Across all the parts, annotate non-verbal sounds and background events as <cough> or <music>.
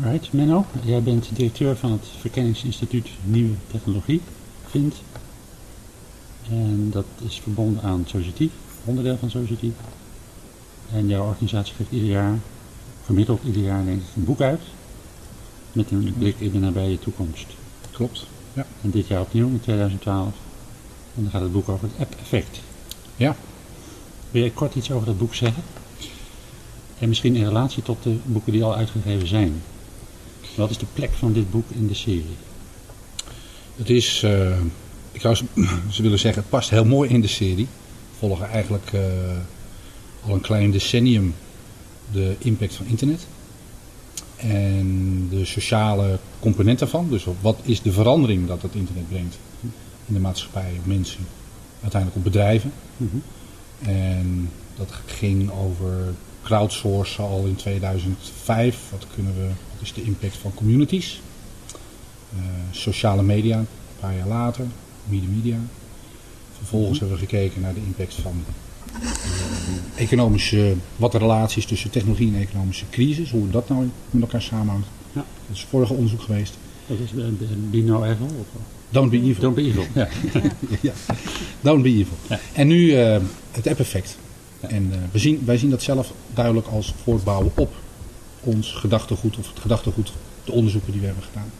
Right, Menno, jij bent directeur van het Verkenningsinstituut Nieuwe Technologie, VIND. En dat is verbonden aan Societief, onderdeel van Societief. En jouw organisatie geeft ieder jaar, gemiddeld ieder jaar denk ik, een boek uit. Met een blik in de nabije toekomst. Klopt. Ja. En dit jaar opnieuw, in 2012. En dan gaat het boek over het app-effect. Ja. Wil je kort iets over dat boek zeggen? En misschien in relatie tot de boeken die al uitgegeven zijn. Wat is de plek van dit boek in de serie? Het is, eh, ik zou <clears throat> ze, willen zeggen, het past heel mooi in de serie. We volgen eigenlijk eh, al een klein decennium de impact van internet. En de sociale component daarvan. Dus wat is de verandering dat het internet brengt in de maatschappij, op mensen, uiteindelijk op bedrijven. En dat ging over crowdsourcen al in 2005. Wat, kunnen we, wat is de impact van communities? Eh, sociale media, een paar jaar later, media media. Vervolgens hebben we gekeken naar de impact van eh, economische, wat de relaties tussen technologie en economische crisis, hoe dat nou met elkaar samenhangt. Ja. Dat is vorige onderzoek geweest. Dat is uh, Be No Evil? Of? Don't be evil. Don't be evil, ja. <laughs> ja. Don't be evil. Ja. En nu uh, het app-effect. En uh, we zien, wij zien dat zelf duidelijk als voortbouwen op ons gedachtegoed of het gedachtegoed, de onderzoeken die we hebben gedaan.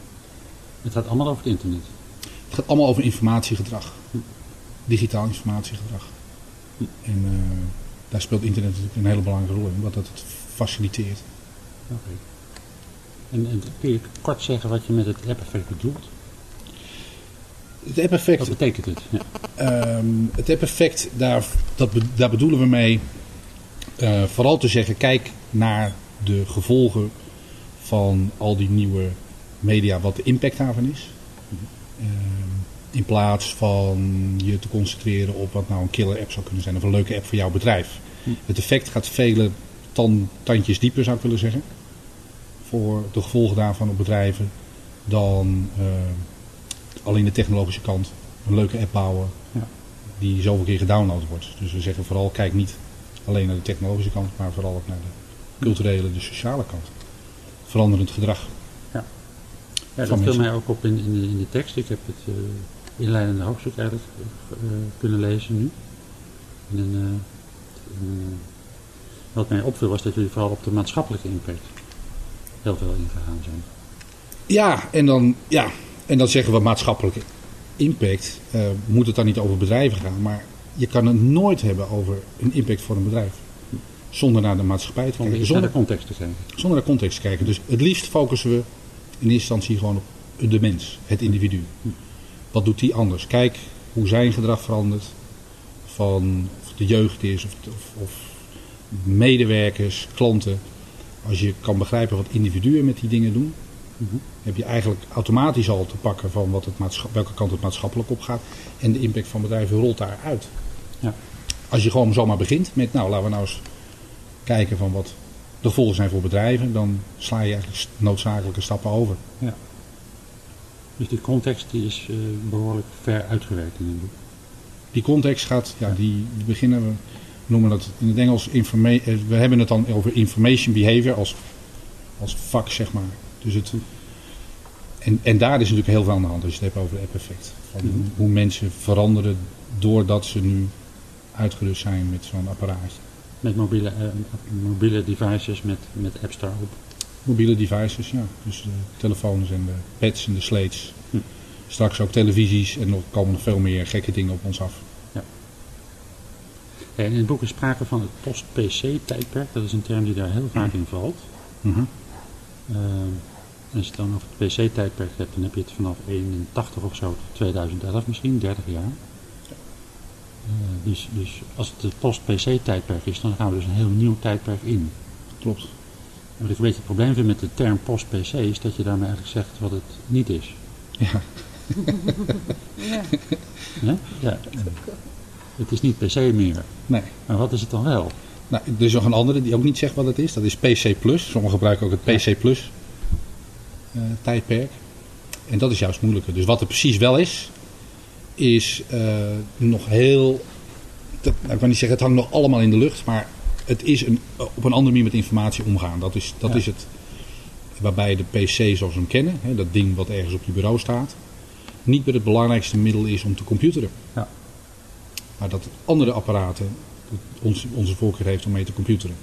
Het gaat allemaal over het internet. Het gaat allemaal over informatiegedrag. Digitaal informatiegedrag. Hm. En uh, daar speelt internet natuurlijk een hele belangrijke rol in, omdat dat het faciliteert. Oké. Okay. En, en, kun je kort zeggen wat je met het app-effect bedoelt? Het app-effect... Wat betekent het? Ja. Um, het app-effect, daar, dat, daar bedoelen we mee uh, vooral te zeggen, kijk naar de gevolgen van al die nieuwe media, wat de impact daarvan is. Uh, in plaats van je te concentreren op wat nou een killer app zou kunnen zijn of een leuke app voor jouw bedrijf. Het effect gaat vele tan, tandjes dieper zou ik willen zeggen. Voor de gevolgen daarvan op bedrijven dan uh, alleen de technologische kant. Een leuke app bouwen ja. die zoveel keer gedownload wordt. Dus we zeggen vooral kijk niet alleen naar de technologische kant, maar vooral ook naar de culturele, de sociale kant. Veranderend gedrag. Ja, ja dat viel mij ook op in, in, de, in de tekst. Ik heb het uh, inleidende hoofdstuk eigenlijk uh, kunnen lezen nu. En, uh, wat mij opviel was dat jullie vooral op de maatschappelijke impact heel veel ingegaan zijn. Ja, en dan, ja, en dan zeggen we maatschappelijke impact. Uh, moet het dan niet over bedrijven gaan, maar je kan het nooit hebben over een impact voor een bedrijf. Zonder naar de maatschappij te kijken. Zonder naar de context te kijken. Zonder naar context te kijken. Dus het liefst focussen we in eerste instantie gewoon op de mens, het individu. Wat doet die anders? Kijk hoe zijn gedrag verandert. Van of de jeugd is of, of, of medewerkers, klanten. Als je kan begrijpen wat individuen met die dingen doen, -huh. Heb je eigenlijk automatisch al te pakken van wat het welke kant het maatschappelijk op gaat. En de impact van bedrijven rolt daaruit. Ja. Als je gewoon zomaar begint met, nou laten we nou eens kijken van wat de gevolgen zijn voor bedrijven, dan sla je eigenlijk noodzakelijke stappen over. Ja. Dus die context die is uh, behoorlijk ver uitgewerkt in het boek. Die context gaat, ja, die, die beginnen we noemen dat in het Engels, we hebben het dan over information behavior als, als vak, zeg maar. Dus het, en, en daar is natuurlijk heel veel aan de hand als je het hebt over het app-effect. Van mm -hmm. Hoe mensen veranderen doordat ze nu uitgerust zijn met zo'n apparaatje. Met mobiele, uh, mobiele devices met, met App Store op. Mobiele devices, ja. Dus de telefoons en de pads en de slates. Hm. Straks ook televisies en er komen nog veel meer gekke dingen op ons af. Ja, in het boek is sprake van het post-PC-tijdperk. Dat is een term die daar heel vaak in valt. Mm -hmm. uh, als je het dan over het PC-tijdperk hebt, dan heb je het vanaf 81 of zo tot 2011 misschien, 30 jaar. Uh, dus, dus als het het post-PC-tijdperk is, dan gaan we dus een heel nieuw tijdperk in. Klopt. Wat ik een beetje het probleem vind met de term post-PC is dat je daarmee eigenlijk zegt wat het niet is. Ja. ja. <laughs> ja? ja. Het is niet PC meer. Nee. Maar wat is het dan wel? Nou, er is nog een andere die ook niet zegt wat het is. Dat is PC+. Sommigen gebruiken ook het PC Plus tijdperk. En dat is juist moeilijker. Dus wat er precies wel is, is uh, nog heel... Dat, nou, ik wil niet zeggen, het hangt nog allemaal in de lucht. Maar het is een, op een andere manier met informatie omgaan. Dat is, dat Ja. is het. waarbij de PC zoals we hem kennen, hè, dat ding wat ergens op je bureau staat, niet meer het belangrijkste middel is om te computeren. Ja. Maar dat andere apparaten ons, onze voorkeur heeft om mee te computeren.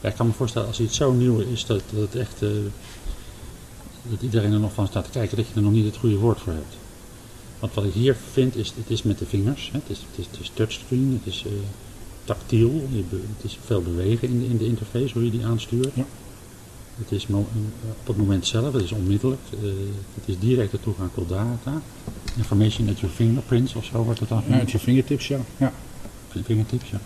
Ja, ik kan me voorstellen als iets zo nieuw is dat, dat het echt... eh, dat iedereen er nog van staat te kijken dat je er nog niet het goede woord voor hebt. Want wat ik hier vind is, het is met de vingers. Hè. Het, is, het, is, het is touchscreen, het is eh, tactiel. Het is veel bewegen in de, in de interface, hoe je die aanstuurt. Ja. Het is op het moment zelf, het is onmiddellijk. eh, het is directe toegang tot data. Information at your fingerprints of zo wordt het dan Ja, met je fingertips, ja. ja. Fingertips, ja.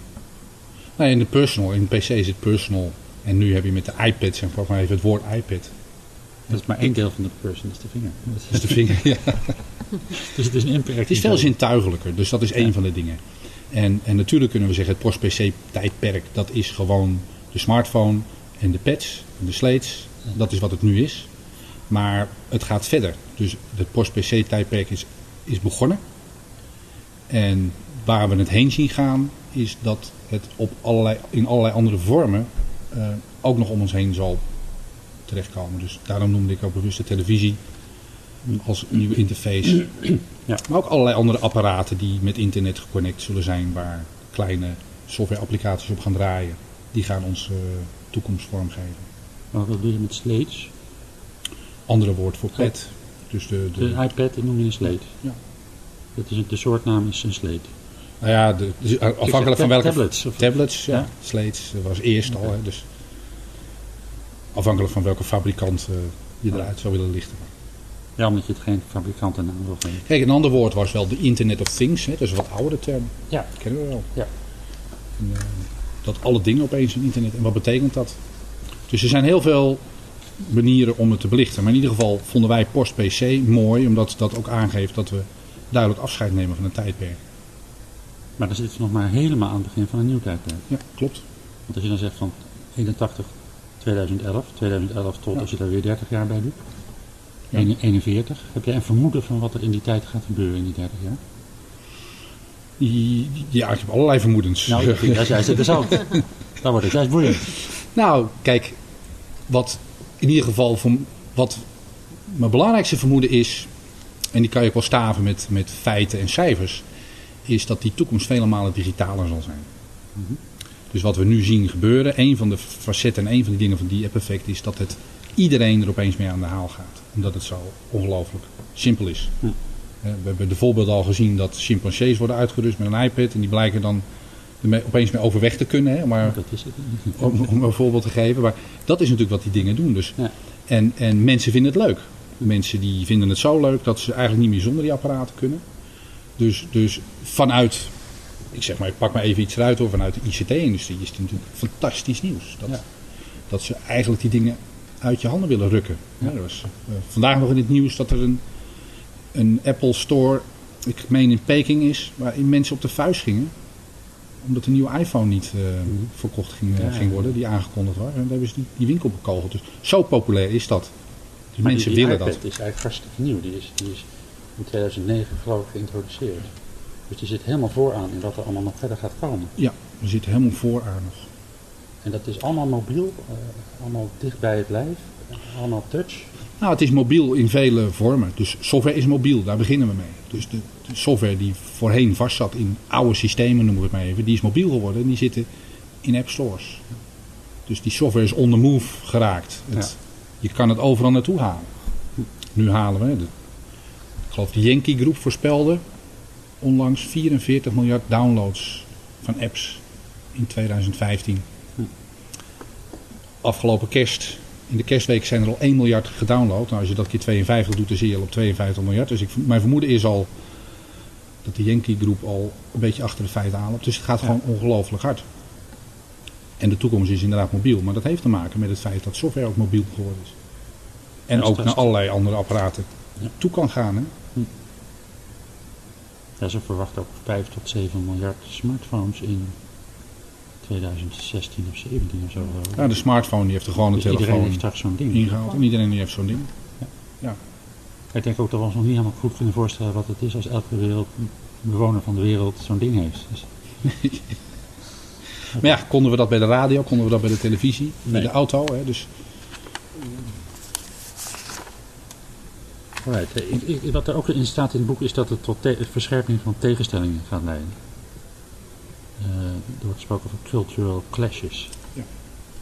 Nee, in de personal, in de PC is het personal. En nu heb je met de iPad, zeg maar even het woord iPad. Dat is maar één deel van de person, dat is de vinger. <laughs> Dat is de vinger. ja. <laughs> Dus het is een inperking. Het is veel zintuigelijker, dus dat is één Ja. van de dingen. En, en natuurlijk kunnen we zeggen, het post-PC-tijdperk, dat is gewoon de smartphone en de pads en de slates. Dat is wat het nu is. Maar het gaat verder. Dus het post-PC-tijdperk is, is begonnen. En waar we het heen zien gaan, is dat het op allerlei, in allerlei andere vormen eh, ook nog om ons heen zal terechtkomen. Dus daarom noemde ik ook bewust de televisie als nieuwe interface. Ja. Maar ook allerlei andere apparaten die met internet geconnect zullen zijn, waar kleine softwareapplicaties op gaan draaien. Die gaan ons eh, toekomst vormgeven. Maar wat doe je met slates? Andere woord voor pad. Dus de, De de, iPad noem je een slate. Ja. Dat is, de soortnaam is een slate. nou ja, de, dus afhankelijk van welke Tablets. Of, tablets, ja, Ja. dat was eerst al. Hè, dus afhankelijk van welke fabrikant eh, je eruit zou willen lichten. ja, omdat je het geen fabrikantennaam wil geven. Kijk, een ander woord was wel de Internet of Things. Hè, dat is een wat oudere term. Ja. kennen we wel. Ja. En, eh, dat alle dingen opeens een internet. En wat betekent dat? Dus er zijn heel veel manieren om het te belichten. Maar in ieder geval vonden wij post-PC mooi. Omdat dat ook aangeeft dat we duidelijk afscheid nemen van een tijdperk. Maar dan zitten we nog maar helemaal aan het begin van een nieuw tijdperk. Ja, klopt. Want als je dan zegt van 81, 2011, 2011 tot als je daar weer 30 jaar bij doet. Ja. 41. Heb jij een vermoeden van wat er in die tijd gaat gebeuren in die 30 jaar? Ja, ik heb allerlei vermoedens. Nou, dat ik juist interessant. Dan wordt het juist boeiend. Nou, kijk, wat in ieder geval voor, wat mijn belangrijkste vermoeden is, en die kan je ook wel staven met, met feiten en cijfers, is dat die toekomst vele malen digitaler zal zijn. Mhm. Dus wat we nu zien gebeuren, een van de facetten en een van de dingen van die app-effect is dat het iedereen er opeens mee aan de haal gaat. Omdat het zo ongelooflijk simpel is. Eh, We hebben de voorbeelden al gezien dat chimpansees worden uitgerust met een iPad en die blijken dan opeens mee overweg te kunnen. Hè, maar Dat is het. <laughs> om, om een voorbeeld te geven. Maar dat is natuurlijk wat die dingen doen. Dus. Ja. En, en mensen vinden het leuk. Mensen die vinden het zo leuk dat ze eigenlijk niet meer zonder die apparaten kunnen. Dus, dus vanuit, ik zeg maar, ik pak maar even iets eruit hoor, vanuit de ICT-industrie is het natuurlijk fantastisch nieuws. Dat, Ja. dat ze eigenlijk die dingen uit je handen willen rukken. Ja, er was eh, vandaag nog in het nieuws dat er een, een Apple Store, ik meen in Peking is, waarin mensen op de vuist gingen. Omdat de nieuwe iPhone niet eh, Mhm. verkocht ging, eh, Ja, ging worden, die aangekondigd was. En daar hebben ze die, die winkel bekogeld. Dus zo populair is dat. Dus mensen die, die willen iPad dat. is eigenlijk hartstikke nieuw. Die is, die is in 2009 geloof ik geïntroduceerd. Dus die zit helemaal vooraan in wat er allemaal nog verder gaat komen. Ja, we zitten helemaal vooraan nog. En dat is allemaal mobiel, eh, allemaal dicht bij het lijf, allemaal touch. Nou, het is mobiel in vele vormen. Dus software is mobiel, daar beginnen we mee. Dus de, de software die voorheen vastzat in oude systemen, noemen we het maar even, die is mobiel geworden en die zitten in app stores. Dus die software is on the move geraakt. Het, Je kan het overal naartoe halen. Nu halen we, de, ik geloof de Yankee Groep voorspelde onlangs 44 miljard downloads van apps in 2015. Afgelopen kerst in de kerstweek zijn er al 1 miljard gedownload. Nou, als je dat keer 52 doet, dan zie je al op 52 miljard. Dus ik, mijn vermoeden is al dat de Yankee Groep al een beetje achter de feiten aanloopt. Dus het gaat gewoon ongelooflijk hard. En de toekomst is inderdaad mobiel. Maar dat heeft te maken met het feit dat software ook mobiel geworden is. En ook naar allerlei andere apparaten Ja. toe kan gaan. Hè? Ja, ze verwachten ook 5 tot 7 miljard smartphones in 2016 of 17 of zo. Ja, de smartphone die heeft er gewoon een dus iedereen telefoon heeft straks zo'n ding. ingehaald. En iedereen die heeft zo'n ding. Ik denk ook dat we ons nog niet helemaal goed kunnen voorstellen wat het is als elke wereld, bewoner van de wereld zo'n ding heeft. Dus, <laughs> Maar ja, konden we dat bij de radio, konden we dat bij de televisie, bij Nee. de auto. Hè? Dus Alright. eh, Wat er ook in staat in het boek is dat het tot verscherping van tegenstellingen gaat leiden. Eh, er wordt gesproken over cultural clashes.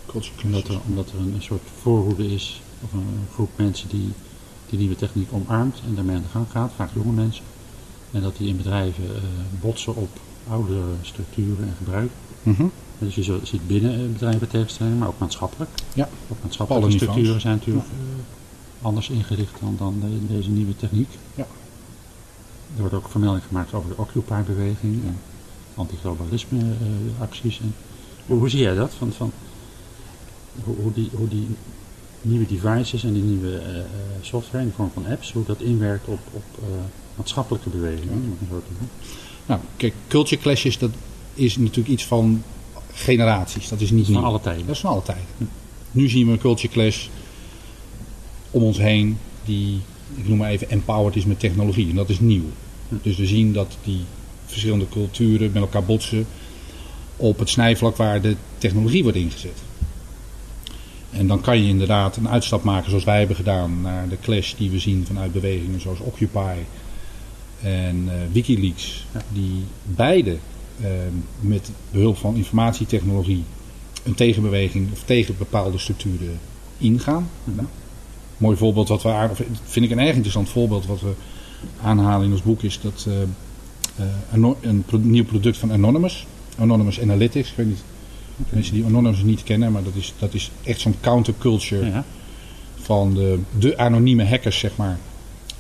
Culture Omdat clashes. er, omdat er een, een soort voorhoede is, of een, een groep mensen die die nieuwe techniek omarmt en daarmee aan de gang gaat, vaak jonge mensen. En dat die in bedrijven eh, botsen op oude structuren en gebruik. Mhm. Dus je ziet binnen bedrijven tegenstellingen, maar ook maatschappelijk. Ja. Ook maatschappelijke Alle niveaus. structuren zijn natuurlijk anders ingericht dan, dan de- deze nieuwe techniek. Ja. Er wordt ook vermelding gemaakt over de Occupy-beweging en antiglobalisme-acties. en hoe, hoe zie jij dat? Van, van, hoe, hoe, die, hoe die nieuwe devices en die nieuwe eh, eh, software in de vorm van apps, hoe dat inwerkt op, op eh, maatschappelijke bewegingen? doen. Nou, kijk, culture clashes, dat is natuurlijk iets van generaties. Dat is niet Van nieuw. alle tijden. Dat is van alle tijden. Nu zien we een culture clash om ons heen die, ik noem maar even, empowered is met technologie. En dat is nieuw. Dus we zien dat die verschillende culturen met elkaar botsen op het snijvlak waar de technologie wordt ingezet. En dan kan je inderdaad een uitstap maken zoals wij hebben gedaan naar de clash die we zien vanuit bewegingen zoals Occupy en eh, Wikileaks. Ja. Die beide eh, met behulp van informatietechnologie een tegenbeweging of tegen bepaalde structuren ingaan. Mhm. Mooi voorbeeld wat we aan, of vind ik een erg interessant voorbeeld wat we aanhalen in ons boek is dat eh, eh, een pro- nieuw product van Anonymous, Anonymous Analytics. Ik weet niet mensen die Anonymous niet kennen, maar dat is, dat is echt zo'n counterculture Ja. van de, de anonieme hackers, zeg maar.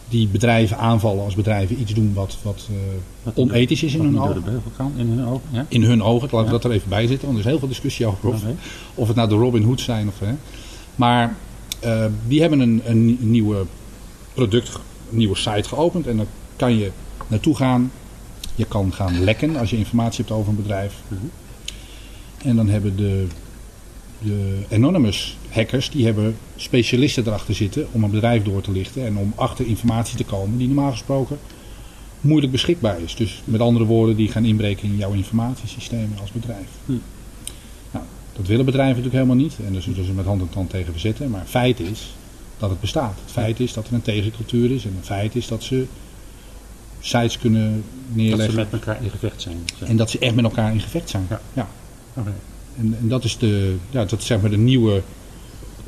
Die bedrijven aanvallen als bedrijven iets doen wat, wat eh, Wat onethisch is in hun ogen. kan, in hun ogen. Ja? In hun ogen, laten we Ja. dat er even bij zitten, want er is heel veel discussie over. Of het nou de Robin Hood zijn of. Hè. Maar eh, die hebben een, een, nie- nieuwe product, een nieuwe site geopend. En dan kan je naartoe gaan. Je kan gaan lekken als je informatie hebt over een bedrijf. Mhm. En dan hebben de, de anonymous hackers, die hebben specialisten erachter zitten om een bedrijf door te lichten. En om achter informatie te komen die normaal gesproken moeilijk beschikbaar is. Dus met andere woorden, die gaan inbreken in jouw informatiesystemen als bedrijf. Dat willen bedrijven natuurlijk helemaal niet. En daar zullen ze met hand en tand tegen verzetten. Maar het feit is dat het bestaat. Het feit is dat er een tegencultuur is. En het feit is dat ze sites kunnen Dat ze neerleggen. met elkaar in gevecht zijn. En dat ze echt met elkaar in gevecht zijn. Ja. Ja. Oké. En, en dat is de, ja, dat is zeg maar de nieuwe,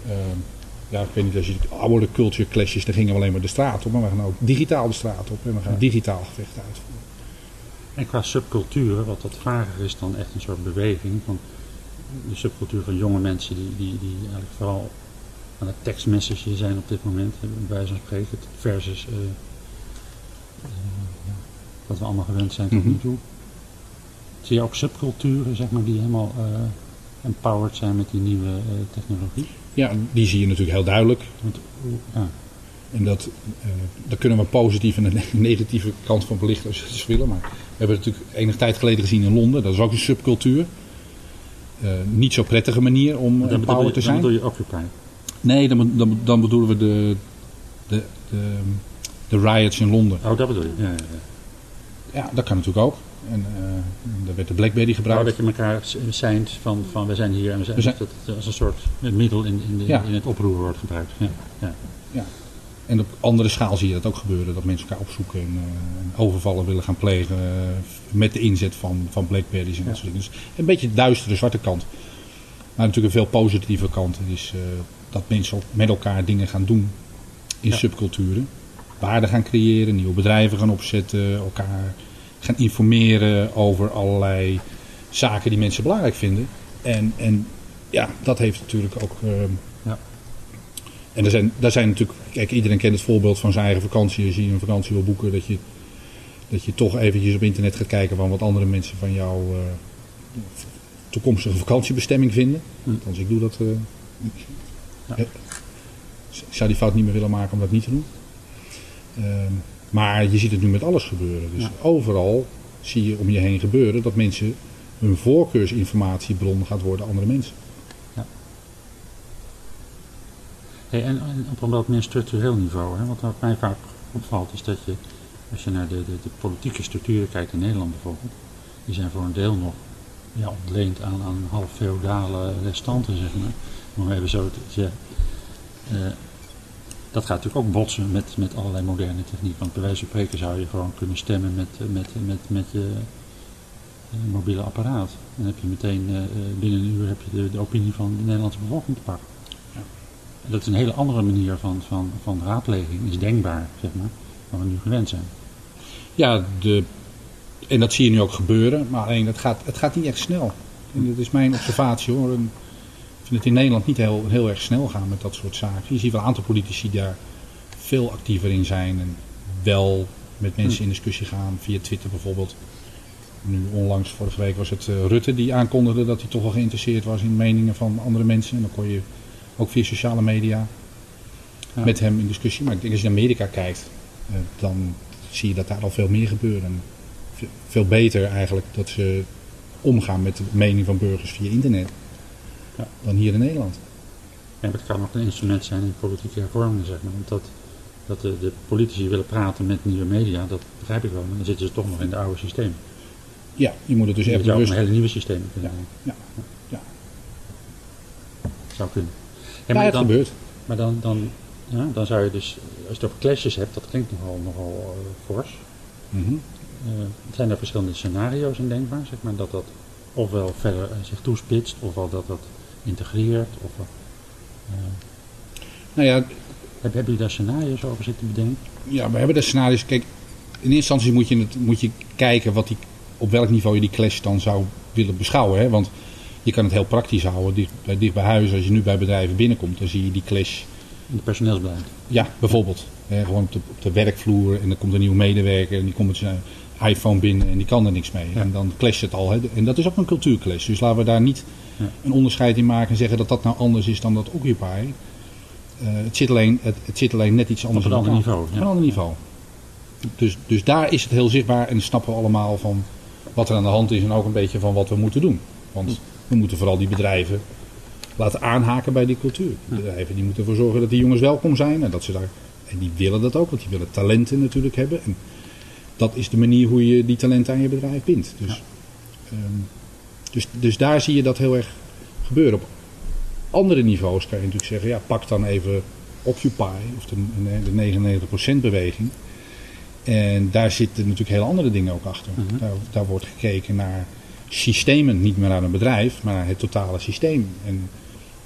eh, ja, ik weet niet, als je oude culture clashes, daar gingen we alleen maar de straat op. Maar we gaan ook digitaal de straat op en we gaan Ja. digitaal gevechten uitvoeren. En qua subculturen, wat dat vager is dan echt een soort beweging. Van de subcultuur van jonge mensen die, die, die eigenlijk vooral aan het tekstmessage zijn op dit moment, bij van spreken, versus ja, wat we allemaal gewend zijn tot Mhm. nu toe. Zie je ook subculturen, zeg maar, die helemaal eh, empowered zijn met die nieuwe technologie? Ja, die zie je natuurlijk heel duidelijk. Want, ja, En dat, daar kunnen we positief en <laughs> negatieve kant van belichten als je willen. Maar we hebben het natuurlijk enige tijd geleden gezien in Londen. Dat is ook een subcultuur. Eh, niet zo prettige manier om dan, empowered je, te dan zijn. bedoel je Occupy. Nee, dan, dan, dan bedoelen we de, de, de, de riots in Londen. Oh, dat bedoel je. Ja, ja, ja. Ja, dat kan natuurlijk ook. En eh daar werd de Blackberry Nou, gebruikt. dat je elkaar s- zijn van, van we zijn hier en we zijn, We zijn- dat het als een soort middel in, in, de, Ja. in het oproer wordt gebruikt. Ja. Ja. En op andere schaal zie je dat ook gebeuren. Dat mensen elkaar opzoeken en eh, overvallen willen gaan plegen. eh, met de inzet van, van Blackberries en dat soort dingen. Dus een beetje de duistere zwarte kant. Maar natuurlijk een veel positieve kant is eh, dat mensen met elkaar dingen gaan doen in Ja. subculturen. Waarden gaan creëren, nieuwe bedrijven gaan opzetten, elkaar gaan informeren over allerlei zaken die mensen belangrijk vinden. En, en ja, dat heeft natuurlijk ook. En er zijn, daar zijn natuurlijk, kijk, iedereen kent het voorbeeld van zijn eigen vakantie. Als je een vakantie wil boeken, dat je, dat je toch eventjes op internet gaat kijken van wat andere mensen van jouw eh, toekomstige vakantiebestemming vinden. Hm. Althans, ik doe dat. eh, Ja. ik zou die fout niet meer willen maken om dat niet te doen. Ehm, maar je ziet het nu met alles gebeuren. Dus Ja. overal zie je om je heen gebeuren dat mensen hun voorkeursinformatiebron gaat worden andere mensen. En, en op een wat meer structureel niveau, hè, wat wat mij vaak opvalt is dat je, als je naar de, de, de politieke structuren kijkt in Nederland bijvoorbeeld, die zijn voor een deel nog ja, ontleend aan, aan half feodale restanten, zeg maar. Om even zo te zeggen. Eh, dat gaat natuurlijk ook botsen met, met allerlei moderne techniek. Want bij wijze van spreken zou je gewoon kunnen stemmen met, met, met, met je eh, mobiele apparaat. Dan heb je meteen eh, binnen een uur heb je de, de opinie van de Nederlandse bevolking te pakken. Dat is een hele andere manier van, van, van raadpleging, is denkbaar, zeg maar, dan we nu gewend zijn. Ja, de, en dat zie je nu ook gebeuren, maar alleen het gaat, het gaat niet echt snel. En dat is mijn observatie hoor. Ik vind het in Nederland niet heel, heel erg snel gaan met dat soort zaken. Je ziet wel een aantal politici daar veel actiever in zijn en wel met mensen in discussie gaan, via Twitter bijvoorbeeld. Nu onlangs, vorige week was het eh, Rutte die aankondigde dat hij toch wel geïnteresseerd was in meningen van andere mensen. En dan kon je ook via sociale media Ja. met hem in discussie. Maar ik denk als je naar Amerika kijkt, eh, dan zie je dat daar al veel meer gebeurt. En ve- veel beter eigenlijk dat ze omgaan met de mening van burgers via internet Ja. dan hier in Nederland. En het kan ook een instrument zijn in politieke hervormingen, zeg maar. Want dat, dat de, de politici willen praten met nieuwe media, dat begrijp ik wel. Maar dan zitten ze toch nog in de oude systeem. Ja, je moet het dus echt bewust... een hele nieuwe systeem kunnen Ja, ja, ja. Zou kunnen. Ja, maar het dan, gebeurt. maar dan, dan, ja, dan zou je dus, als je het over clashes hebt, dat klinkt nogal, nogal eh, fors. Eh, zijn er verschillende scenario's in denkbaar, zeg maar, dat dat ofwel verder eh, zich toespitst, ofwel dat dat integreert, of Nou ja, heb, heb je daar scenario's over zitten bedenken? ja, we hebben de scenario's. Kijk, in eerste instantie moet je, het, moet je kijken wat die, op welk niveau je die clash dan zou willen beschouwen. Hè? Want je kan het heel praktisch houden. Dicht, bij, dicht bij huis, als je nu bij bedrijven binnenkomt, dan zie je die clash. In het personeelsbeleid. Ja, bijvoorbeeld. Gewoon op de, op de werkvloer en dan komt een nieuwe medewerker en die komt met zijn iPhone binnen en die kan er niks mee. Ja. En dan clasht het al. Hè? En dat is ook een cultuurclash. Dus laten we daar niet Ja. een onderscheid in maken en zeggen dat dat nou anders is dan dat Occupy. Eh, het, zit alleen, het, het zit alleen net iets anders Op een ander niveau, Op ja. een ander niveau. Dus, dus daar is het heel zichtbaar en snappen we allemaal van wat er aan de hand is en ook een beetje van wat we moeten doen. Want we moeten vooral die bedrijven laten aanhaken bij die cultuur. Die bedrijven die moeten ervoor zorgen dat die jongens welkom zijn en dat ze daar. En die willen dat ook, want die willen talenten natuurlijk hebben. En dat is de manier hoe je die talenten aan je bedrijf bindt. Dus, ehm, dus, dus daar zie je dat heel erg gebeuren. Op andere niveaus kan je natuurlijk zeggen, ja, pak dan even Occupy of de, de 99% beweging. En daar zitten natuurlijk hele andere dingen ook achter. Mhm. daar, daar wordt gekeken naar systemen, niet meer naar een bedrijf, maar het totale systeem. En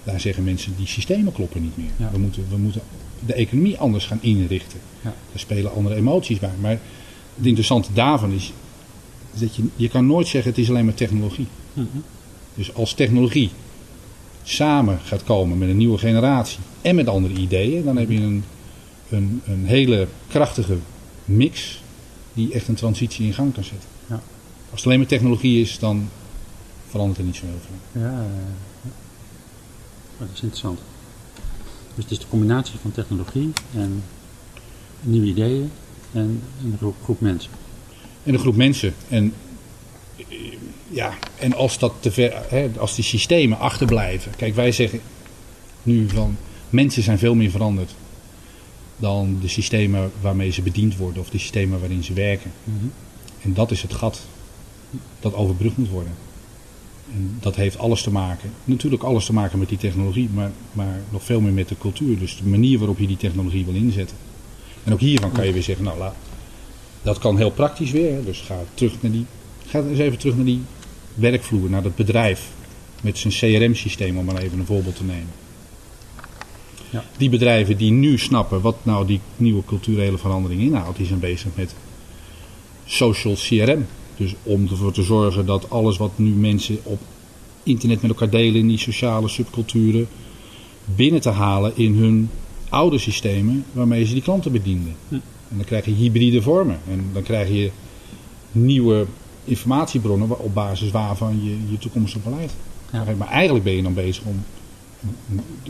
daar zeggen mensen, die systemen kloppen niet meer. Ja. We, moeten, we moeten de economie anders gaan inrichten. Ja. Er spelen andere emoties bij. Maar het interessante daarvan is, is dat je, je kan nooit zeggen het is alleen maar technologie. Mhm. Dus als technologie samen gaat komen met een nieuwe generatie en met andere ideeën, dan heb je een, een, een hele krachtige mix die echt een transitie in gang kan zetten. Als het alleen maar technologie is, dan verandert er niet zo heel veel. Ja. Maar dat is interessant. Dus het is de combinatie van technologie en nieuwe ideeën en een groep, groep mensen. En een groep mensen. En, ja, en als, dat te ver, hè, als die systemen achterblijven. Kijk, wij zeggen nu van mensen zijn veel meer veranderd dan de systemen waarmee ze bediend worden of de systemen waarin ze werken. En dat is het gat dat overbrugd moet worden. En dat heeft alles te maken, natuurlijk alles te maken met die technologie, maar, maar nog veel meer met de cultuur. Dus de manier waarop je die technologie wil inzetten. En ook hiervan kan je weer zeggen, nou laat, dat kan heel praktisch weer. Dus ga terug naar die, ga eens even terug naar die werkvloer, naar dat bedrijf. Met zijn CRM-systeem, om maar even een voorbeeld te nemen. Ja. Die bedrijven die nu snappen wat nou die nieuwe culturele verandering inhoudt, die zijn bezig met social CRM. Dus om ervoor te zorgen dat alles wat nu mensen op internet met elkaar delen in die sociale subculturen, binnen te halen in hun oude systemen waarmee ze die klanten bedienden. Hm. En dan krijg je hybride vormen. En dan krijg je nieuwe informatiebronnen op basis waarvan je je toekomstig beleid. Ja. Maar eigenlijk ben je dan bezig om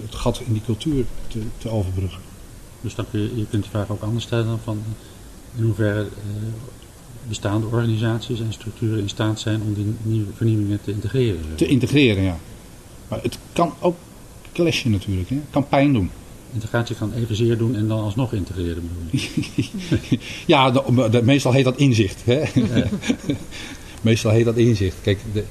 het gat in die cultuur te, te overbruggen. Dus dan kun je, je kunt de vraag ook anders stellen dan van in hoeverre eh, bestaande organisaties en structuren in staat zijn om die nieuwe vernieuwingen te integreren. Te integreren, ja. Maar het kan ook clashen natuurlijk. Hè. Het kan pijn doen. Integratie kan evenzeer doen en dan alsnog integreren bedoel je. <laughs> Ja, de- de- meestal heet dat inzicht. Hè? <laughs> meestal heet dat inzicht. Kijk, de,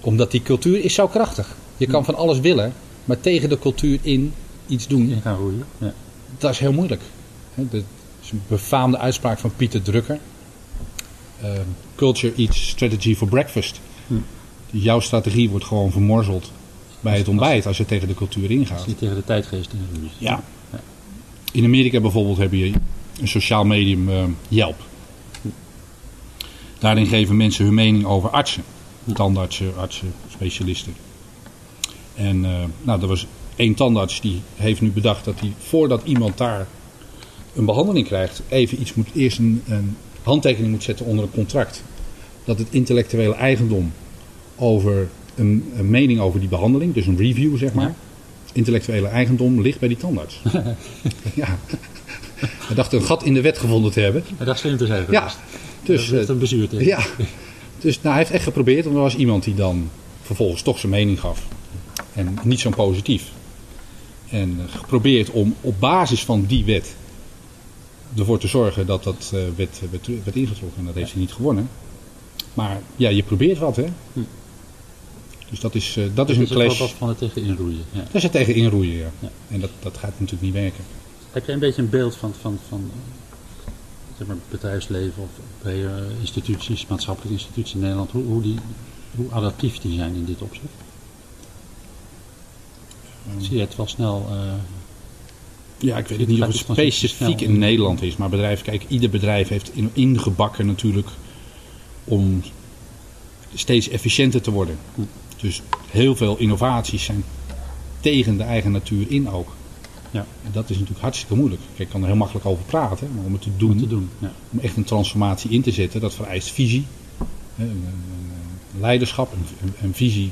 omdat die cultuur is zo krachtig. Je kan van alles willen, maar tegen de cultuur in iets doen. In gaan roeien. Ja. dat is heel moeilijk. Dat is een befaamde uitspraak van Pieter Drucker. Ehm, culture eats strategy for breakfast. Hm. Jouw strategie wordt gewoon vermorzeld bij het ontbijt als je tegen de cultuur Als ingaat. je niet tegen de tijdgeest in roeit. Ja. In Amerika bijvoorbeeld heb je een sociaal medium eh, Yelp. Daarin geven mensen hun mening over artsen. Tandartsen, artsen, specialisten. En eh, nou, er was één tandarts die heeft nu bedacht dat hij voordat iemand daar een behandeling krijgt, even iets moet, eerst een, een handtekening moet zetten onder een contract. Dat het intellectuele eigendom over een, een mening over die behandeling, dus een review zeg maar, Ja. intellectuele eigendom ligt bij die tandarts. <laughs> ja. Hij dacht een gat in de wet gevonden te hebben. Hij dacht slim te zijn Ja, dus, dat eh, een bezuur tegen. ja. dus nou, hij heeft echt geprobeerd. En er was iemand die dan vervolgens toch zijn mening gaf. En niet zo positief. En eh, geprobeerd om op basis van die wet ervoor te zorgen dat dat eh, werd, werd, werd ingetrokken. En dat heeft hij niet gewonnen. Maar ja, je probeert wat hè. Hm. Dus dat is, eh, dat is een is clash. wat van het tegen inroeien. Ja. Daar is het tegen inroeien, ja. Ja. En dat, dat gaat natuurlijk niet werken. Heb je een beetje een beeld van, van, van zeg maar, bedrijfsleven of bij, instituties, maatschappelijke instituties in Nederland, hoe, hoe, die, hoe adaptief die zijn in dit opzicht? Zie je het wel snel? Ja, ik weet Dit niet of het specifiek in Nederland is. Maar bedrijf, kijk, ieder bedrijf heeft in- ingebakken natuurlijk om steeds efficiënter te worden. Dus heel veel innovaties zijn tegen de eigen natuur in ook. Ja. En dat is natuurlijk hartstikke moeilijk. Kijk, ik kan er heel makkelijk over praten, maar om het te doen, om te doen. Ja. om echt een transformatie in te zetten, dat vereist visie, leiderschap, een visie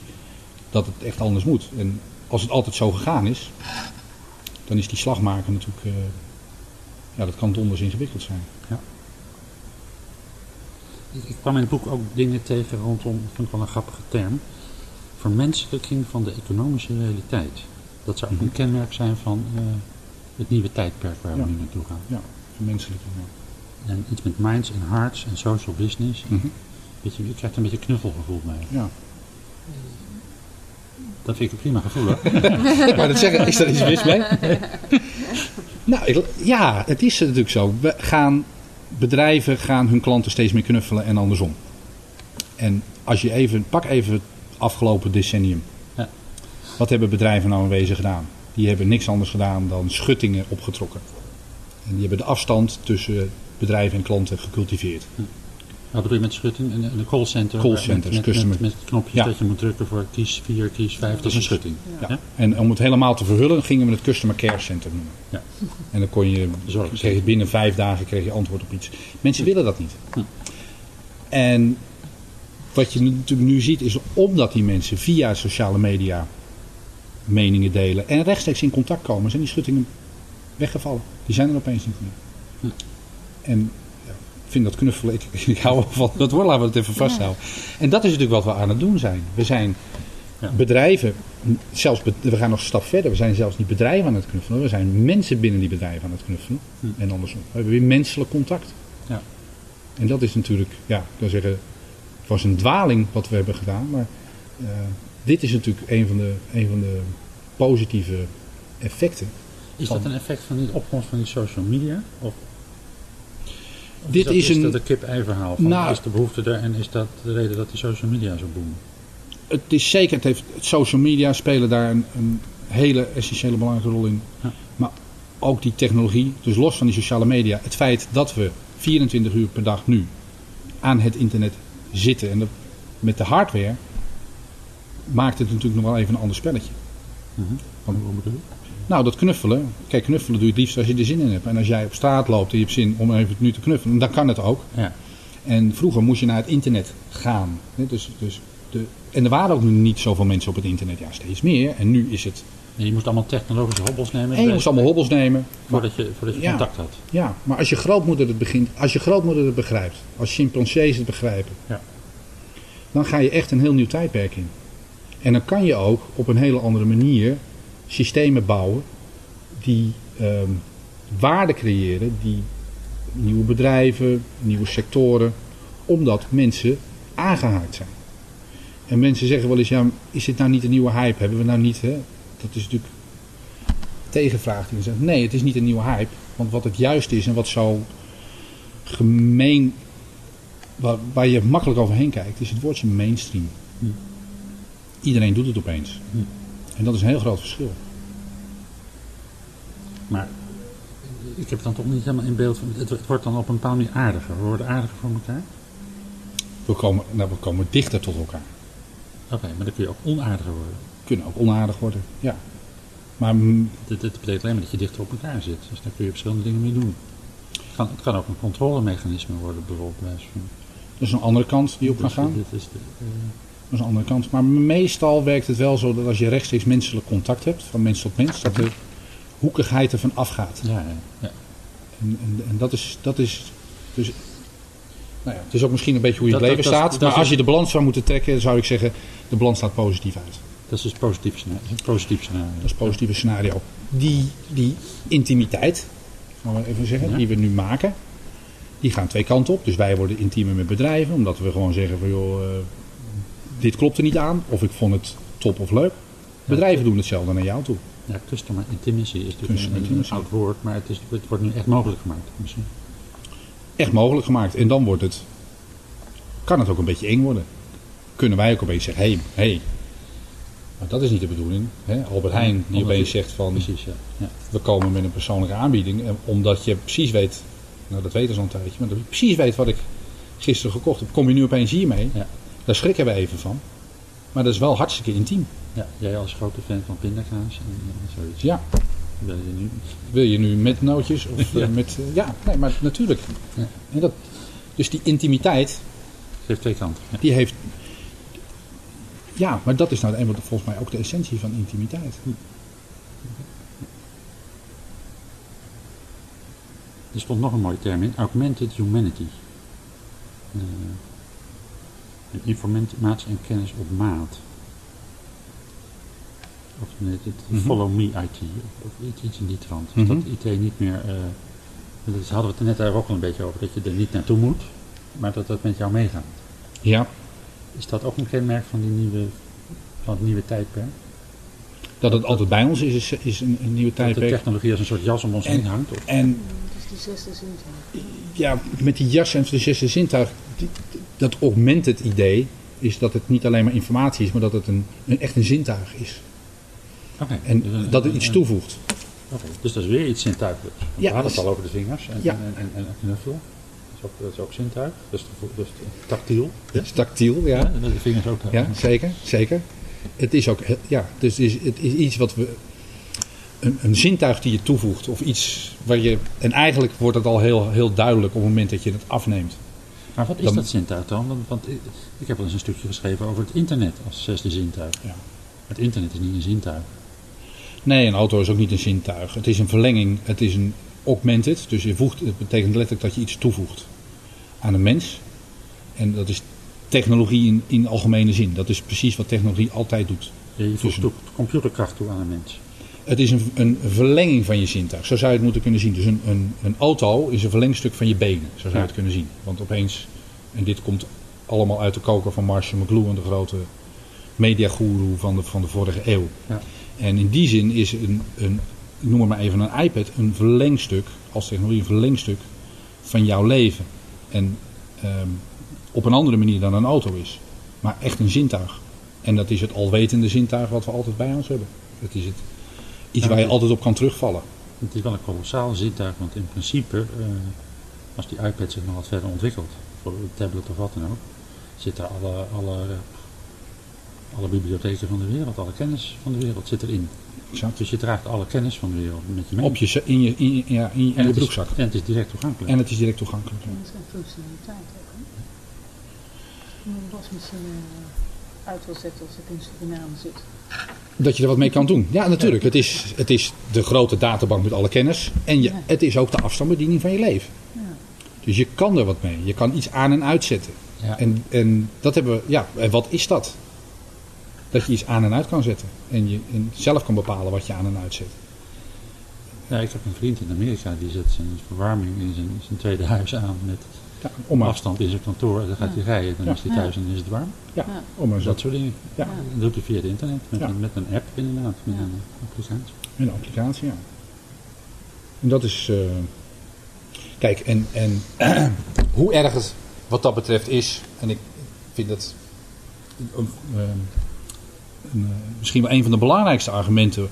dat het echt anders moet. En als het altijd zo gegaan is, dan is die slag maken natuurlijk, eh, ja, dat kan donders ingewikkeld zijn. Ik, ik kwam in het boek ook dingen tegen rondom, vind ik wel een grappige term, vermenselijking van de economische realiteit. Dat zou ook Mhm. een kenmerk zijn van eh, het nieuwe tijdperk waar Ja. we nu naartoe gaan. Ja, vermenselijking. Ja. En iets met minds en hearts en social business. Mhm. Beetje, je krijgt een beetje knuffelgevoel bij. ja. Dat vind ik een prima gevoel hoor. <laughs> Ik wou net zeggen, is er iets mis mee? <laughs> nou, ja, het is natuurlijk zo. We gaan, bedrijven gaan hun klanten steeds meer knuffelen en andersom. En als je even, pak even het afgelopen decennium. Ja. Wat hebben bedrijven nou in wezen gedaan? Die hebben niks anders gedaan dan schuttingen opgetrokken. En die hebben de afstand tussen bedrijven en klanten gecultiveerd. Wat bedoel je met schutting? Een, een callcenter? Callcenters, met, met, customer. met, met knopjes Ja. dat je moet drukken voor kies 4, kies 5. Dat is een schutting. Ja. Ja. En om het helemaal te verhullen gingen we het Customer Care Center noemen. Ja. En dan kon je, kreeg je binnen vijf dagen kreeg je antwoord op iets. Mensen willen dat niet. En wat je natuurlijk nu ziet is omdat die mensen via sociale media meningen delen en rechtstreeks in contact komen, zijn die schuttingen weggevallen. Die zijn er opeens niet meer. En vind dat knuffelen, ik, <laughs> ik hou van dat woord, laten we het even vasthouden. En dat is natuurlijk wat we aan het doen zijn. We zijn bedrijven, zelfs we gaan nog een stap verder, we zijn zelfs niet bedrijven aan het knuffelen, we zijn mensen binnen die bedrijven aan het knuffelen. En andersom. We hebben weer menselijk contact. Ja. En dat is natuurlijk, ja, ik wil zeggen, het was een dwaling wat we hebben gedaan, maar eh, dit is natuurlijk een van de, een van de positieve effecten. Is dat een effect van die opkomst van die social media? Of Dit dat, is een- dat een kip-ei verhaal? Van, Nou- is de behoefte er en is dat de reden dat die social media zo boomen? Het is zeker, het heeft, social media spelen daar een, een hele essentiële belangrijke rol in. Ja. Maar ook die technologie, dus los van die sociale media, het feit dat we 24 uur per dag nu aan het internet zitten en dat met de hardware maakt het natuurlijk nog wel even een ander spelletje. Mhm. Want- Hoe bedoel je? Nou, dat knuffelen. Kijk, knuffelen doe je het liefst als je er zin in hebt. En als jij op straat loopt en je hebt zin om even nu te knuffelen, dan kan het ook. Ja. En vroeger moest je naar het internet gaan. Dus, dus de, en er waren ook niet zoveel mensen op het internet. Ja, steeds meer. En nu is het... En je moest allemaal technologische hobbels nemen. En je moest allemaal hobbels nemen. Voordat je, voordat je Ja. contact had. ja, maar als je grootmoeder het begint... Als je grootmoeder het begrijpt. Als chimpansees het begrijpen. Ja. Dan ga je echt een heel nieuw tijdperk in. En dan kan je ook op een hele andere manier systemen bouwen die ehm, waarde creëren, die nieuwe bedrijven, nieuwe sectoren, omdat mensen aangehaakt zijn. En mensen zeggen wel eens, ja, is dit nou niet een nieuwe hype? Hebben we nou niet, hè? Dat is natuurlijk, tegenvraagt die zegt nee, het is niet een nieuwe hype. Want wat het juist is en wat zo gemeen, waar, waar je makkelijk overheen kijkt, is het woordje mainstream. Hm. Iedereen doet het opeens. Hm. En dat is een heel groot verschil. Maar ik heb het dan toch niet helemaal in beeld. van- Het, het wordt dan op een bepaalde manier aardiger. We worden aardiger voor elkaar. We komen, nou, we komen dichter tot elkaar. Oké, maar dan kun je ook onaardiger worden. Kunnen ook onaardig worden, ja. Maar dit betekent alleen maar dat je dichter op elkaar zit. Dus daar kun je verschillende dingen mee doen. Het kan, het kan ook een controlemechanisme worden, bijvoorbeeld. Dat is een andere kant die op kan gaan. Dit is de, eh, is een andere kant. Maar meestal werkt het wel zo dat als je rechtstreeks menselijk contact hebt, van mens tot mens, dat de hoekigheid ervan afgaat. ja, ja, ja. En, en, en dat is, dat is dus, nou ja, het is ook misschien een beetje hoe je Dat- het leven dat- staat. dat maar als je de balans zou moeten trekken, zou ik zeggen, de balans staat positief uit. Dat is dus positief scenario. Een positief scenario. Dat is het positieve scenario. Die, die intimiteit, gaan we even zeggen, Ja. die we nu maken, die gaan twee kanten op. Dus wij worden intiemer met bedrijven, omdat we gewoon zeggen van joh, eh, dit klopt er niet aan. Of ik vond het top of leuk. Bedrijven doen hetzelfde naar jou toe. Ja, customer intimacy is natuurlijk Customer een, oud woord, maar het, is, het wordt nu echt mogelijk gemaakt. Misschien. Echt mogelijk gemaakt. En dan wordt het, kan het ook een beetje eng worden. Kunnen wij ook opeens zeggen, hé, hey, hé. Hey. Maar dat is niet de bedoeling. Hè? Albert Heijn die Omdat opeens zegt van, Precies, ja. ja. we komen met een persoonlijke aanbieding. En omdat je precies weet, nou dat weten ze al een tijdje, maar dat je precies weet wat ik gisteren gekocht heb. Kom je nu opeens hiermee? Ja. Daar schrikken we even van. Maar dat is wel hartstikke intiem. Ja, jij als grote fan van pindakaas en zoiets. Ja, Wil je nu... wil je nu met nootjes of <laughs> eh, Ja. met... eh, ja, nee, maar natuurlijk. Ja. En dat, dus die intimiteit, geeft twee kanten. Ja. die heeft... Ja, maar dat is nou eenmaal volgens mij ook de essentie van intimiteit. Er stond nog een mooie term in, augmented humanity. Eh, informatie en kennis op maat. Of nee, het, Mhm. follow me IT, of, of iets, in die trant. Mhm. Dat IT niet meer, eh dat hadden we het er net daar ook al een beetje over, dat je er niet naartoe moet, maar dat dat met jou meegaat. Ja, Is dat ook een kenmerk van, die nieuwe, van het nieuwe tijdperk? dat het altijd bij ons is, is, is een, een nieuwe Dat de tijdperk. technologie als een soort jas om ons En- heen hangt? Of? En Het is die zesde zintuig. ja, met die jas en de zesde zintuig, die- dat augmented idee is dat het niet alleen maar informatie is, maar dat het een, een echt een zintuig is. En dus dat het iets toevoegt. Oké, dus dat is weer iets zintuigelijks. Ja, we hadden het dus- al over de vingers en, Ja. en, en, en knuffelen. Dat is ook, dat is ook zintuig. Dat is, gevoel- dat is tactiel. Tactiel, ja. En de vingers ook. Ja, zeker, zeker. Het is ook, ja, dus het is, het is iets wat we, een, een zintuig die je toevoegt of iets waar je, en eigenlijk wordt het al heel, heel duidelijk op het moment dat je het afneemt. Maar wat is Dan- dat zintuig dan? Want, want ik, heb wel eens een stukje geschreven over het internet als zesde zintuig. Ja. Het internet is niet een zintuig. Nee, een auto is ook niet een zintuig. Het is een verlenging, het is een augmented, dus je voegt, het betekent letterlijk dat je iets toevoegt aan een mens. En dat is technologie in, in algemene zin. Dat is precies wat technologie altijd doet. Je voegt ook computerkracht toe aan een mens. Het is een, een verlenging van je zintuig. Zo zou je het moeten kunnen zien. Dus een, een, een auto is een verlengstuk van je benen. Zo zou je Ja. het kunnen zien. Want opeens, en dit komt allemaal uit de koker van Marshall McLuhan, de grote mediagoeroe van de, van de vorige eeuw. Ja. En in die zin is een, een, ik noem maar even een iPad, een verlengstuk, als technologie een verlengstuk van jouw leven. En ehm, op een andere manier dan een auto is. Maar echt een zintuig. En dat is het alwetende zintuig wat we altijd bij ons hebben. Het is het, iets waar je het- altijd op kan terugvallen. Het is wel een kolossaal zintuig, want in principe, eh, als die iPad zich nog wat verder ontwikkelt, voor een tablet of wat dan ook, zit daar alle, alle, alle bibliotheken van de wereld, alle kennis van de wereld zit erin. Exact. Dus je draagt alle kennis van de wereld met je mee. Op je, in je, in ja, in je, in en je het is- broekzak. en het is direct toegankelijk. En het is direct toegankelijk. En dat zijn functionaliteit ook. Hè? Een wasmachine eh, uit wil zetten als het in Suriname zit. Dat je er wat mee kan doen. Ja, natuurlijk. Het is, het is de grote databank met alle kennis. En je, Ja. het is ook de afstandsbediening van je leven. Ja. Dus je kan er wat mee. Je kan iets aan en uitzetten. Ja. En, en dat hebben we, ja, en wat is dat? Dat je iets aan en uit kan zetten. En je en zelf kan bepalen wat je aan en uitzet. Ja, ik heb een vriend in Amerika die zet zijn verwarming in zijn, zijn tweede huis aan met Ja, om maar, afstand in zijn kantoor. Dan gaat hij rijden, dan Ja. is hij thuis en dan is het warm. ja, Ja. om maar zo. Dat soort dingen. Ja. Dat doet hij via het internet met, Ja. een, met een app inderdaad, met Ja. een applicatie. Een applicatie, ja. En dat is. eh, kijk, en, en <clears throat> hoe erg het wat dat betreft is, en ik vind dat een, eh, een, misschien wel een van de belangrijkste argumenten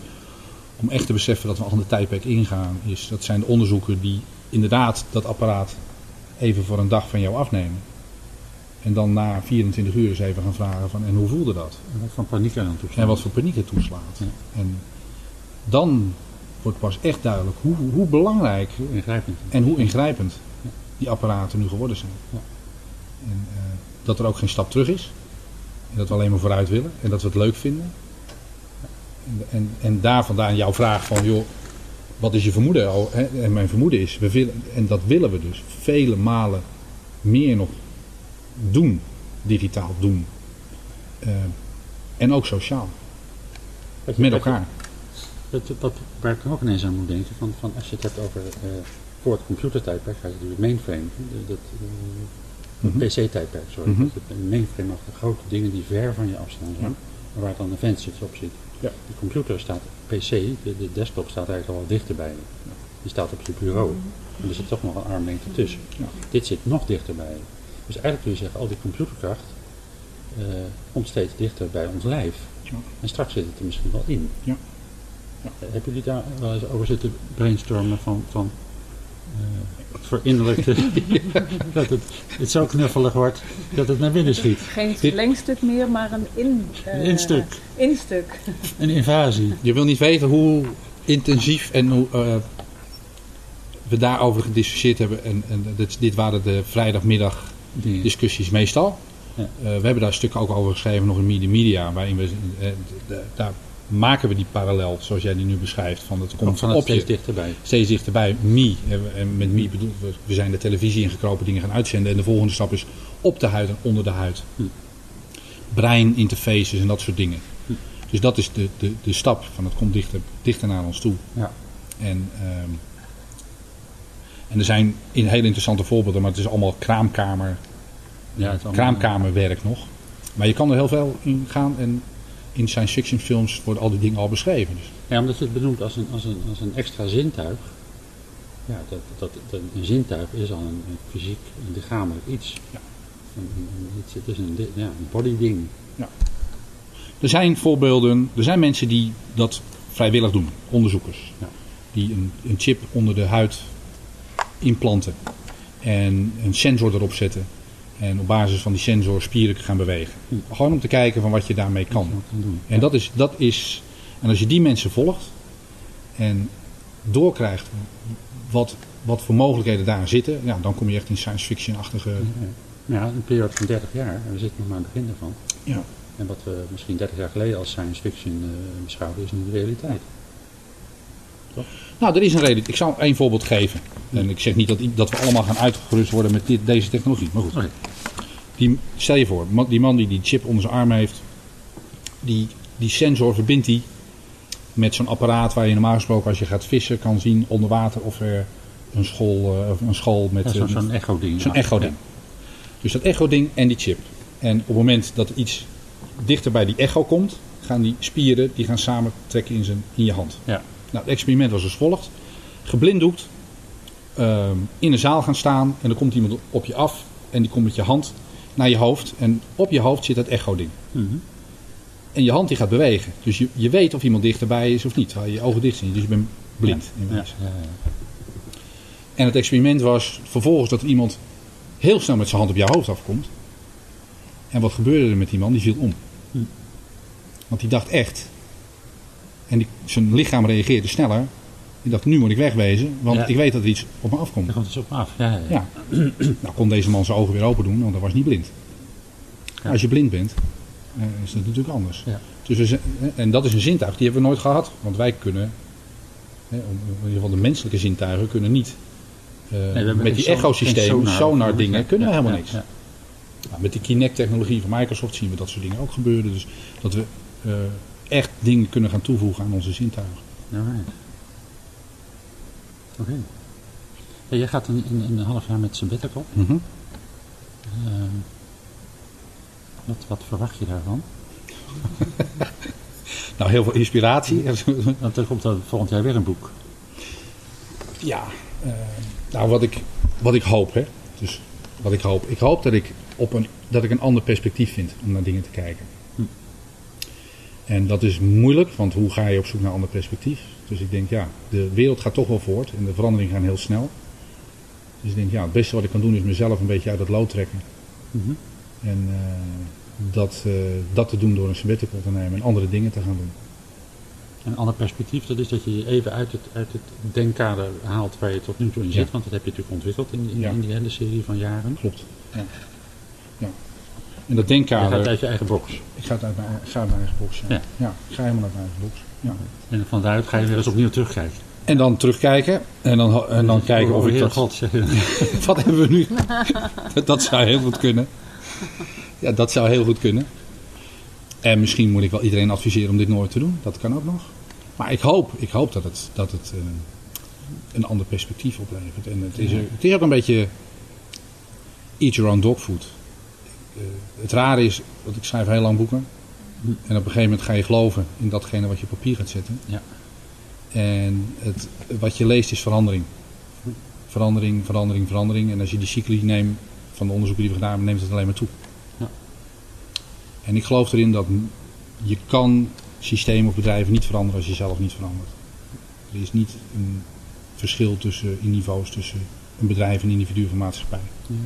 om echt te beseffen dat we een ander tijdperk ingaan, is dat zijn de onderzoeken die inderdaad dat apparaat even voor een dag van jou afnemen. En dan na 24 uur eens even gaan vragen van en hoe voelde dat? En wat van paniek aan toe. En wat voor paniek het toeslaat. Ja. En dan wordt pas echt duidelijk hoe, hoe belangrijk ingrijpend. en hoe ingrijpend die apparaten nu geworden zijn. Ja. En eh, dat er ook geen stap terug is. En dat we alleen maar vooruit willen. En dat we het leuk vinden. En, en, en daar vandaan jouw vraag van, joh, wat is je vermoeden? Oh, hè? En mijn vermoeden is, we willen, en dat willen we dus, vele malen meer nog doen. Digitaal doen. Eh, en ook sociaal. Je- Met elkaar. Wat, wat, waar ik ook ineens aan moet denken, van, van als je het hebt over eh, voor het computertijdperk, had je natuurlijk mainframe, de- dat, eh, Mhm. PC-tijdperk, sorry. Mhm. Dat het Een mainframe achter grote dingen die ver van je afstaan zijn, waar dan een venster op zit. Ja. De computer staat, PC, de, de desktop staat eigenlijk al wel dichter bij je. Die staat op je bureau. En er zit toch nog een armlengte tussen. Ja. Dit zit nog dichter bij je. Dus eigenlijk kun je zeggen, al die computerkracht eh, komt steeds dichter bij ons lijf. Ja. En straks zit het er misschien wel in. Ja. Ja. Eh, Hebben jullie daar wel eens over zitten brainstormen van, van verinnerlijkte, <laughs> dat het, het zo knuffelig wordt dat het naar binnen schiet. Geen Dit- verlengstuk meer, maar een in, eh, Een instuk, instuk. een invasie. Je wil niet weten hoe intensief en hoe eh, we daarover gediscussieerd hebben. En, en dit, dit waren de vrijdagmiddag discussies meestal. Ja. Eh, we hebben daar stukken ook over geschreven, nog in Media Media. Waarin we, eh, daar maken we die parallel, zoals jij die nu beschrijft. Van het komt van het op je steeds dichterbij. steeds dichterbij. Me, en met me bedoel we, we zijn de televisie ingekropen, dingen gaan uitzenden. En de volgende stap is op de huid en onder de huid. Hm. Breininterfaces en dat soort dingen. Hm. Dus dat is de, de, de stap van het komt dichter, dichter naar ons toe. Ja. En, ehm, en er zijn in hele interessante voorbeelden, maar het is allemaal kraamkamer, Ja, het allemaal- kraamkamerwerk nog. Maar je kan er heel veel in gaan en in science fiction films worden al die dingen al beschreven. Dus, Ja, omdat je het benoemt als een, als een, als een extra zintuig. Ja, dat, dat, dat, een zintuig is al een, een fysiek, een lichamelijk iets. Ja. Een, een, het is een, ja, een body ding. Er zijn voorbeelden, er zijn mensen die dat vrijwillig doen, onderzoekers. Ja. Die een, een chip onder de huid implanten en een sensor erop zetten. En op basis van die sensor spieren gaan bewegen. Gewoon om te kijken van wat je daarmee kan. En dat is, dat is, en als je die mensen volgt en doorkrijgt wat, wat voor mogelijkheden daar zitten, ja, dan kom je echt in science fiction-achtige. Ja, ja. Ja, een periode van 30 jaar. En we zitten nog maar aan het begin daarvan. Ja. En wat we misschien 30 jaar geleden als science fiction eh beschouwden, is nu de realiteit. Nou, er is een reden. Ik zal één voorbeeld geven. En ik zeg niet dat, dat we allemaal gaan uitgerust worden met dit, deze technologie. Maar goed. Die, stel je voor, die man die die chip onder zijn arm heeft, die, die sensor verbindt hij met zo'n apparaat waar je normaal gesproken als je gaat vissen kan zien onder water of er een school, eh, of een school met Ja, zo'n echo-ding. zo'n echo-ding. Dus dat echo-ding en die chip. En op het moment dat er iets dichter bij die echo komt, gaan die spieren die gaan samen trekken in, zijn, in je hand. Ja. Nou, het experiment was als volgt. Geblinddoekt, ehm, in een zaal gaan staan en dan komt iemand op je af en die komt met je hand naar je hoofd. En op je hoofd zit dat echo-ding. Mhm. En je hand die gaat bewegen. Dus je, je weet of iemand dichterbij is of niet, je ogen dicht zijn. Dus je bent blind. in Ja, ja. En het experiment was vervolgens dat er iemand heel snel met zijn hand op jouw hoofd afkomt. En wat gebeurde er met die man? Die viel om. Hm. Want die dacht echt. En die, zijn lichaam reageerde sneller. Die dacht, nu moet ik wegwezen, want Ja. ik weet dat er iets op me afkomt. Daar komt het dus op af. Ja, ja, nou kon deze man zijn ogen weer open doen, want hij was niet blind. Als je blind bent, eh, is dat natuurlijk anders. Dus we zijn- en dat is een zintuig, die hebben we nooit gehad. Want wij kunnen, hè, om- in ieder geval de menselijke zintuigen, kunnen niet. eh, Nee, met die geen sonar, dingen, Ja, kunnen we helemaal ja, niks. ja. Nou, met die Kinect-technologie van Microsoft zien we dat soort dingen ook gebeuren. Dus dat we eh, echt dingen kunnen gaan toevoegen aan onze zintuigen. Alright. Oké. Ja, jij gaat in, in, in een half jaar met sabbatical. Mhm. Ehm, wat, wat verwacht je daarvan? <laughs> Nou, heel veel inspiratie. Want er komt dan volgend jaar weer een boek. Ja, eh, nou wat ik, wat ik hoop, hè. Dus wat ik hoop. Ik hoop dat ik, op een, dat ik een ander perspectief vind om naar dingen te kijken. En dat is moeilijk, want hoe ga je op zoek naar ander perspectief? Dus ik denk, ja, de wereld gaat toch wel voort en de veranderingen gaan heel snel. Dus ik denk, ja, het beste wat ik kan doen is mezelf een beetje uit het lood trekken. Mhm. En eh, dat, eh, dat te doen door een sabbatical te nemen en andere dingen te gaan doen. Een ander perspectief, dat is dat je je even uit het, uit het denkkader haalt waar je tot nu toe in Ja. zit. Want dat heb je natuurlijk ontwikkeld in, in, Ja. in die hele serie van jaren. Klopt. Ja. En dat Je denkkader... gaat uit je eigen box. Ik ga uit mijn, ik ga uit mijn eigen box. Ja. Ja. Ja. ik ga helemaal uit mijn eigen box. Ja. En van daaruit ga je weer eens opnieuw terugkijken. En dan terugkijken en dan, en dan kijken of ik dat... God, zeg je. <laughs> Wat hebben we nu? <laughs> dat zou heel goed kunnen. Ja, dat zou heel goed kunnen. En misschien moet ik wel iedereen adviseren om dit nooit te doen. Dat kan ook nog. Maar ik hoop, ik hoop dat het, dat het eh, een ander perspectief oplevert. En het is, het is ook een beetje eat your own dog food. Eh, het rare is, dat ik schrijf heel lang boeken. En op een gegeven moment ga je geloven in datgene wat je op papier gaat zetten. Ja. En het, wat je leest is verandering. Verandering, verandering, verandering. En als je die cycli neemt van de onderzoeken die we gedaan hebben, neemt het alleen maar toe. Ja. En ik geloof erin dat je kan systemen of bedrijven niet veranderen als je zelf niet verandert. Er is niet een verschil tussen, in niveaus tussen een bedrijf en een individu een maatschappij. Dus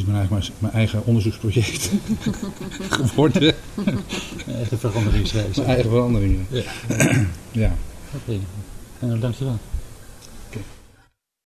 ik ben eigenlijk mijn, mijn eigen onderzoeksproject <laughs> geworden. Echt een veranderingsreis. Mijn eigen veranderingen. Ja. Ja. Oké, En, dankjewel.